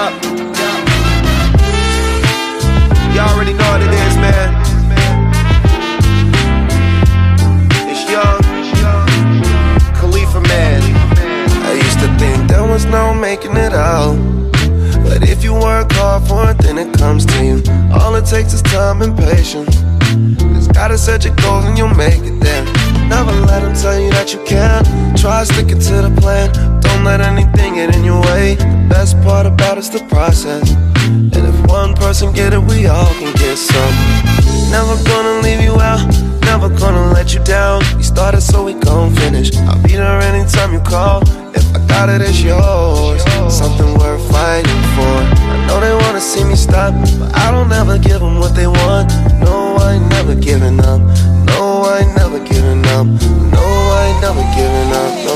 up. You already know what it is, man. It's young, Khalifa man. I used to think there was no making it out. But if you work hard for it, then it comes to you. All it takes is time and patience. Just gotta set your goals and you'll make it there. Never let them tell you that you can't. Try sticking to the plan. Don't let any best part about it's the process. And if one person get it, we all can get some. Never gonna leave you out. Never gonna let you down. We started, so we gon' finish. I'll be there anytime you call. If I got it, it's yours. Something worth fighting for. I know they wanna see me stop, but I don't ever give them what they want. No, I ain't never giving up. No, I ain't never giving up. No, I ain't never giving up.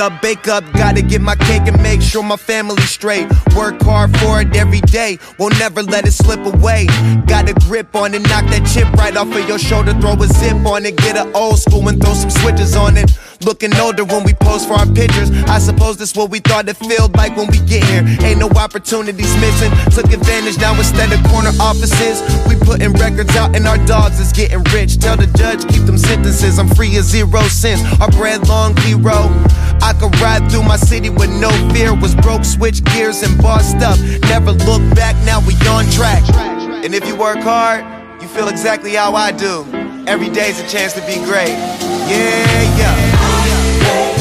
Up, bake up, gotta get my cake and make sure my family's straight. Work hard for it every day, won't never let it slip away. Got a grip on it, knock that chip right off of your shoulder, throw a zip on it, get an old school and throw some switches on it. Looking older when we pose for our pictures. I suppose that's what we thought it felt like when we get here. Ain't no opportunities missing. Took advantage now instead of corner offices. We putting records out and our dogs is getting rich. Tell the judge, keep them sentences. I'm free as zero cents. Our bread long zero. Could ride through my city with no fear. Was broke, switch gears and bossed up. Never look back, now we on track. And if you work hard, you feel exactly how I do. Every day's a chance to be great. Yeah, yeah.